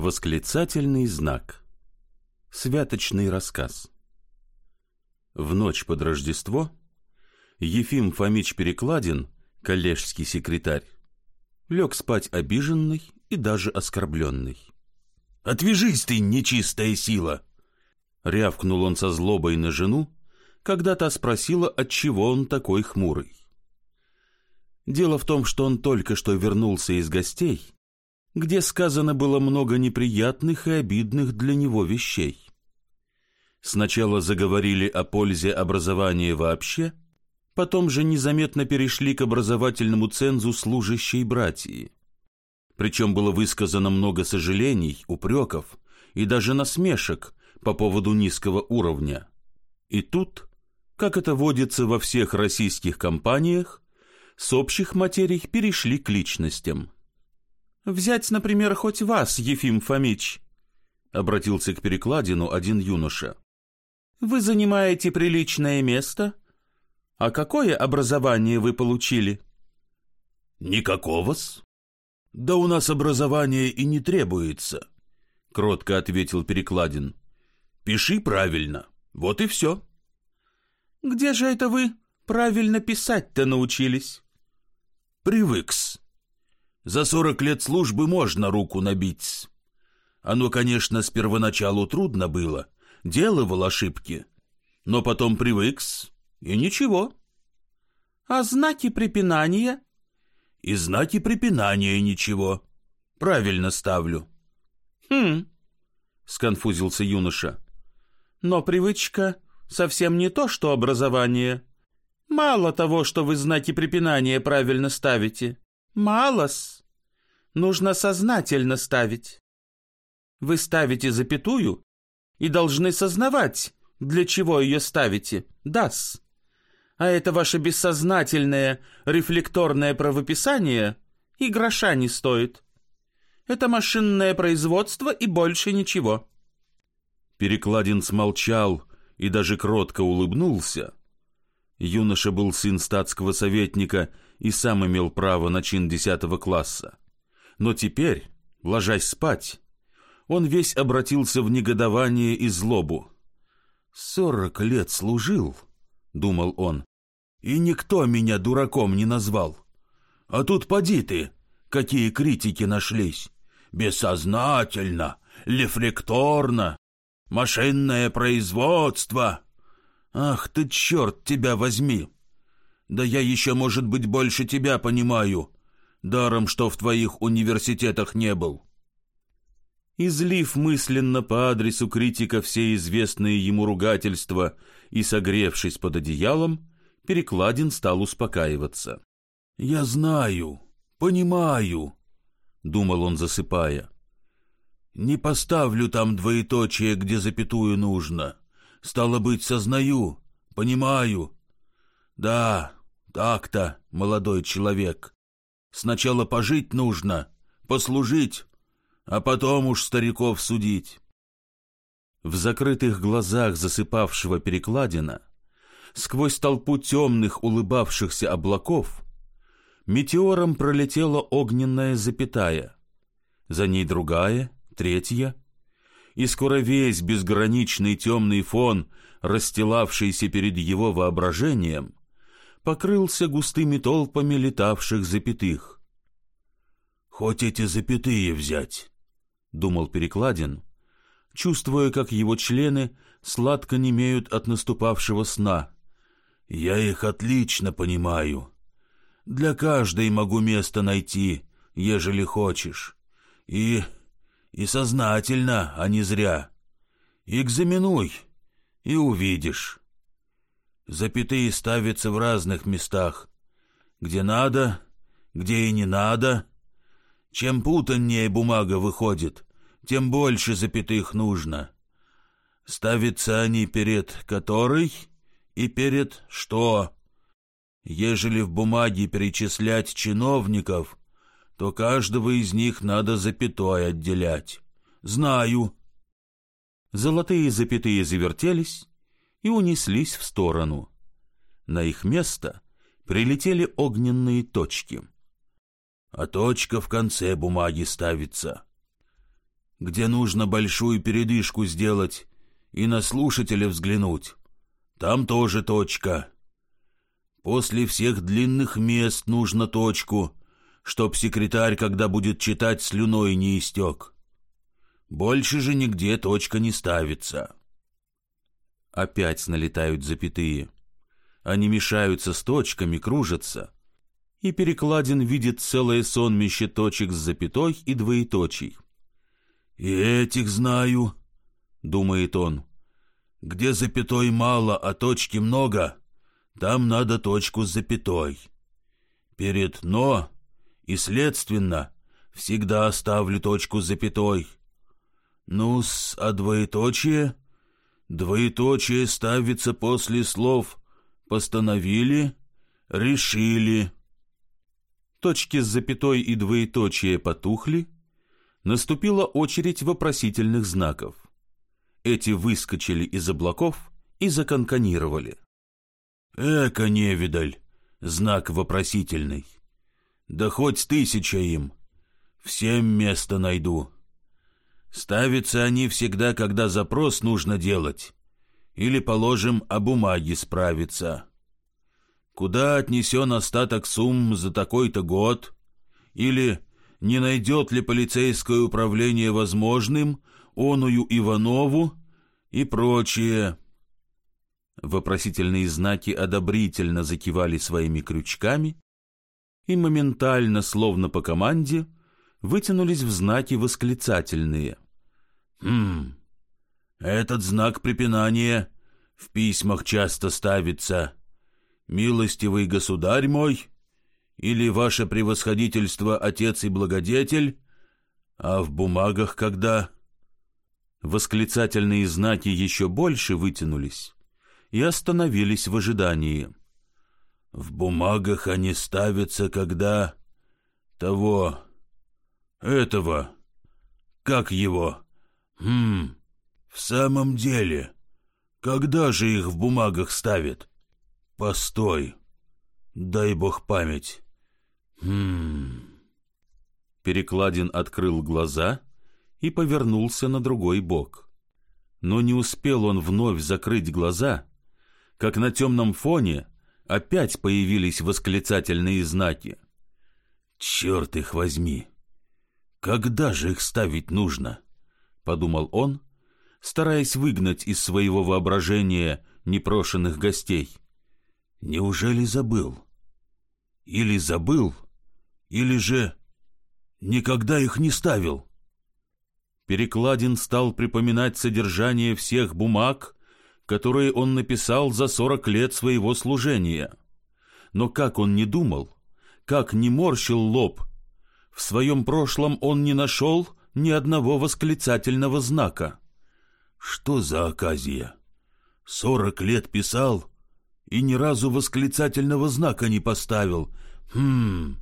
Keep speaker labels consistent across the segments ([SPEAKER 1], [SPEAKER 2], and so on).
[SPEAKER 1] Восклицательный знак. Святочный рассказ. В ночь под Рождество Ефим Фомич Перекладин, коллежский секретарь, лег спать обиженный и даже оскорбленный.
[SPEAKER 2] «Отвяжись ты, нечистая сила!»
[SPEAKER 1] Рявкнул он со злобой на жену, когда та спросила, отчего он такой хмурый. Дело в том, что он только что вернулся из гостей где сказано было много неприятных и обидных для него вещей. Сначала заговорили о пользе образования вообще, потом же незаметно перешли к образовательному цензу служащей братьи. Причем было высказано много сожалений, упреков и даже насмешек по поводу низкого уровня. И тут, как это водится во всех российских компаниях, с общих материй перешли к личностям – Взять, например, хоть вас, Ефим Фомич, — обратился к перекладину один юноша. Вы занимаете приличное место? А какое образование вы получили?
[SPEAKER 2] Никакого-с. Да у нас образование и не требуется, — кротко ответил перекладин. Пиши правильно, вот и все.
[SPEAKER 1] Где же это вы правильно писать-то научились?
[SPEAKER 2] Привыкс. За сорок лет службы можно руку набить. Оно, конечно, с первоначалу трудно было, делывал ошибки, но потом привыкс, и ничего.
[SPEAKER 1] А знаки препинания?
[SPEAKER 2] И знаки препинания ничего. Правильно ставлю.
[SPEAKER 1] Хм, сконфузился юноша. Но привычка совсем не то, что образование. Мало того, что вы знаки препинания правильно ставите. Малос. Нужно сознательно ставить. Вы ставите запятую и должны сознавать, для чего ее ставите. Дас. А это ваше бессознательное рефлекторное правописание и гроша не стоит. Это машинное производство и больше ничего. Перекладин смолчал и даже кротко улыбнулся. Юноша был сын статского советника и сам имел право на чин десятого класса. Но теперь, ложась спать, он весь обратился в негодование и злобу. «Сорок лет служил», — думал он, — «и никто меня дураком не назвал. А тут поди ты, какие критики нашлись. Бессознательно, рефлекторно, машинное производство. Ах ты, черт тебя возьми!» Да я еще, может быть, больше тебя понимаю. Даром, что в твоих университетах не был. Излив мысленно по адресу критика все известные ему ругательства и согревшись под одеялом, Перекладин стал успокаиваться. «Я знаю, понимаю», — думал он, засыпая. «Не поставлю там двоеточие, где запятую нужно. Стало быть, сознаю, понимаю. Да, так-то, молодой человек. Сначала пожить нужно, послужить, а потом уж стариков судить. В закрытых глазах засыпавшего перекладина, сквозь толпу темных улыбавшихся облаков, метеором пролетела огненная запятая, за ней другая, третья, и скоро весь безграничный темный фон, расстилавшийся перед его воображением, покрылся густыми толпами летавших запятых. «Хоть эти запятые взять», — думал Перекладин, чувствуя, как его члены сладко немеют от наступавшего сна. «Я их отлично понимаю. Для каждой могу место найти, ежели хочешь. И... и сознательно, а не зря. Экзаменуй, и увидишь». Запятые ставятся в разных местах. Где надо, где и не надо. Чем путаннее бумага выходит, тем больше запятых нужно. Ставятся они перед которой и перед что. Ежели в бумаге перечислять чиновников, то каждого из них надо запятой отделять. Знаю. Золотые запятые завертелись, и унеслись в сторону. На их место прилетели огненные точки. А точка в конце бумаги ставится.
[SPEAKER 2] где нужно большую передышку сделать и на слушателя взглянуть. Там тоже точка. После всех длинных мест нужно точку, чтоб секретарь, когда будет читать, слюной не истек. Больше же нигде точка не ставится.
[SPEAKER 1] Опять налетают запятые. Они мешаются с точками, кружатся. И Перекладин видит целое сонмище точек с запятой и двоеточий.
[SPEAKER 2] «И этих знаю», — думает он. «Где запятой мало, а точки много, там надо точку с запятой. Перед «но» и, следственно, всегда оставлю точку с запятой. Ну-с, а двоеточие? Двоеточие ставится после слов «постановили», «решили».
[SPEAKER 1] Точки с запятой и двоеточие потухли, наступила очередь вопросительных знаков. Эти выскочили из облаков и законканировали.
[SPEAKER 2] «Эка, невидаль!» Знак вопросительный. «Да хоть тысяча им. Всем место найду». Ставятся они всегда, когда запрос нужно делать. Или, положим, о бумаге справиться. Куда отнесен остаток сумм за такой-то год? Или не найдет ли полицейское управление возможным оную Иванову и прочее.
[SPEAKER 1] Вопросительные знаки одобрительно закивали своими крючками и моментально, словно по команде, вытянулись в знаки восклицательные.
[SPEAKER 2] «Хм, этот знак препинания в письмах часто ставится. Милостивый государь мой, или ваше превосходительство отец и благодетель, а в бумагах когда...»
[SPEAKER 1] Восклицательные знаки еще больше вытянулись и остановились в ожидании.
[SPEAKER 2] «В бумагах они ставятся, когда... того... этого... как его... Хм... в самом деле... Когда же их в бумагах ставят? Постой. Дай бог память. Хм...
[SPEAKER 1] Перекладин открыл глаза и повернулся на другой бок. Но не успел он вновь закрыть глаза, как на темном фоне опять появились восклицательные знаки.
[SPEAKER 2] «Черт их возьми! Когда же их ставить нужно?» — подумал он, стараясь выгнать из своего воображения непрошенных гостей. «Неужели забыл? Или забыл, или же никогда их не ставил?»
[SPEAKER 1] Перекладин стал припоминать содержание всех бумаг, которые он написал за сорок лет своего служения. Но как он не думал, как не морщил лоб, в своем прошлом он не нашел ни одного восклицательного знака.
[SPEAKER 2] Что за оказия? Сорок лет писал и ни разу восклицательного знака не поставил. Хм,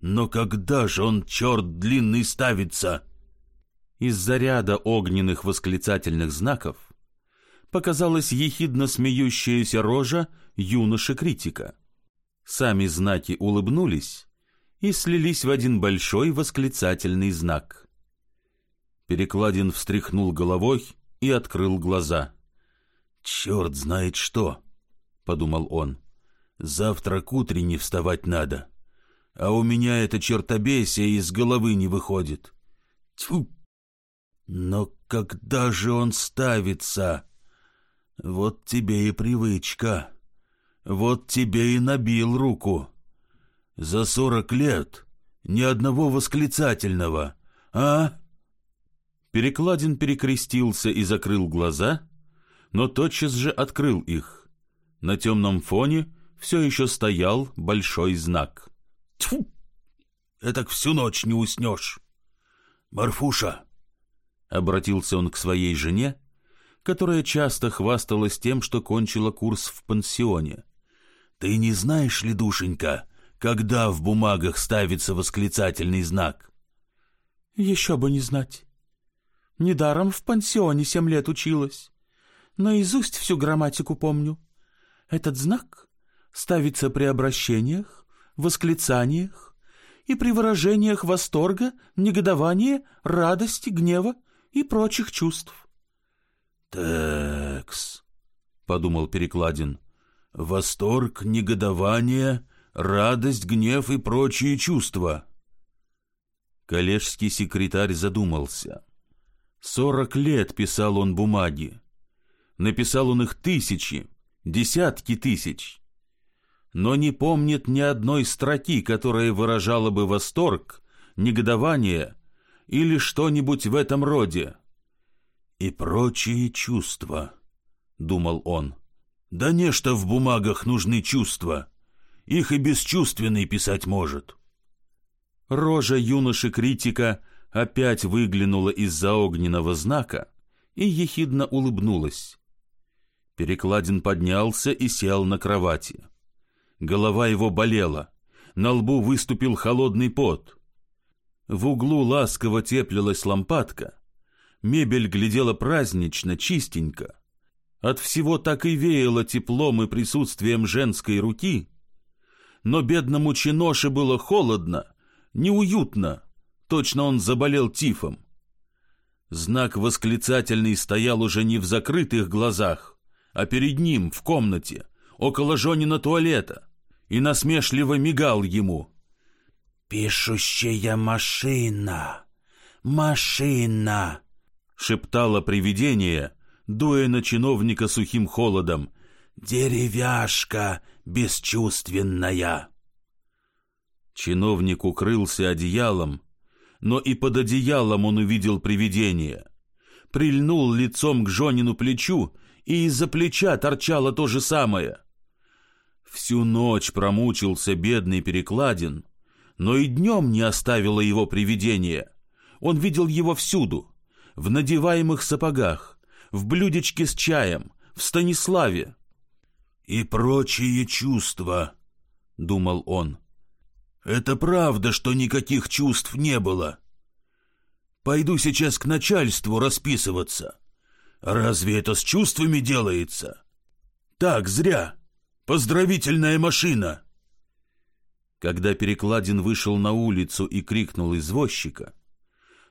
[SPEAKER 2] но когда же он, черт длинный, ставится?»
[SPEAKER 1] Из-за ряда огненных восклицательных знаков показалась ехидно смеющаяся рожа юноши-критика. Сами знаки улыбнулись и слились в один большой восклицательный знак. Перекладин встряхнул головой и открыл глаза.
[SPEAKER 2] «Черт знает что!» — подумал он. «Завтра к утренне вставать надо, а у меня это чертобесие из головы не выходит. Тьфу!» Но когда же он ставится? Вот тебе и привычка. Вот тебе и набил руку. За сорок лет ни одного восклицательного, а?
[SPEAKER 1] Перекладин перекрестился и закрыл глаза, но тотчас же открыл их. На темном фоне все еще стоял большой знак.
[SPEAKER 2] Тьфу! Этак всю ночь не уснешь. Марфуша,
[SPEAKER 1] Обратился он к своей жене, которая часто хвасталась тем, что кончила курс в пансионе.
[SPEAKER 2] «Ты не знаешь ли, душенька, когда в бумагах ставится восклицательный знак?»
[SPEAKER 3] «Еще бы не знать. Недаром в пансионе семь лет училась. Наизусть всю грамматику помню. Этот знак ставится при обращениях, восклицаниях и при выражениях восторга, негодования, радости, гнева и прочих чувств.
[SPEAKER 2] «Такс», — подумал Перекладин, — «восторг, негодование, радость, гнев и прочие чувства». Коллежский секретарь задумался. Сорок лет писал он бумаги. Написал он их тысячи, десятки тысяч. Но не помнит ни одной строки, которая выражала бы восторг, негодование или что-нибудь в этом роде. «И прочие чувства», — думал он. «Да нечто в бумагах нужны чувства. Их и бесчувственный писать может».
[SPEAKER 1] Рожа юноши-критика опять выглянула из-за огненного знака и ехидно улыбнулась. Перекладин поднялся и сел на кровати. Голова его болела, на лбу выступил холодный пот. В углу ласково теплилась лампадка, мебель глядела празднично, чистенько. От всего так и веяло теплом и присутствием женской руки, но бедному чиноше было холодно, неуютно, точно он заболел тифом. Знак восклицательный стоял уже не в закрытых глазах, а перед ним, в комнате, около Жонина туалета, и насмешливо мигал ему.
[SPEAKER 2] «Пишущая машина! Машина!»
[SPEAKER 1] — шептало привидение, дуя на чиновника сухим холодом.
[SPEAKER 2] «Деревяшка бесчувственная!»
[SPEAKER 1] Чиновник укрылся одеялом, но и под одеялом он увидел привидение. Прильнул лицом к Жонину плечу, и из-за плеча торчало то же самое. Всю ночь промучился бедный Перекладин, но и днем не оставило его привидение. Он видел его всюду, в надеваемых сапогах, в блюдечке с чаем, в Станиславе.
[SPEAKER 2] «И прочие чувства», — думал он. «Это правда, что никаких чувств не было. Пойду сейчас к начальству расписываться. Разве это с чувствами делается? Так, зря». Поздравительная машина!»
[SPEAKER 1] Когда Перекладин вышел на улицу и крикнул извозчика,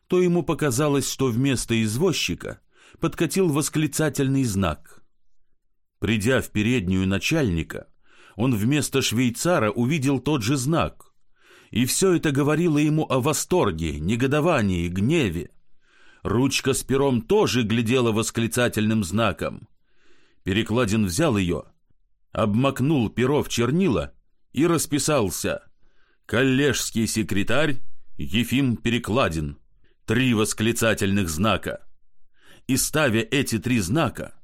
[SPEAKER 1] то ему показалось, что вместо извозчика подкатил восклицательный знак. Придя в переднюю начальника, он вместо швейцара увидел тот же знак, и все это говорило ему о восторге, негодовании, гневе. Ручка с пером тоже глядела восклицательным знаком. Перекладин взял ее — обмакнул перо в чернила и расписался. Коллежский секретарь Ефим Перекладин. Три восклицательных знака. И ставя эти три знака,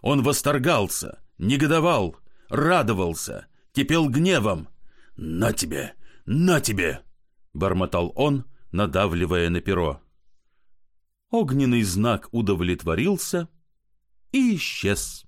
[SPEAKER 1] он восторгался, негодовал, радовался, кипел гневом.
[SPEAKER 2] «На тебе! На тебе!»
[SPEAKER 1] — бормотал он, надавливая на перо. Огненный знак удовлетворился и исчез.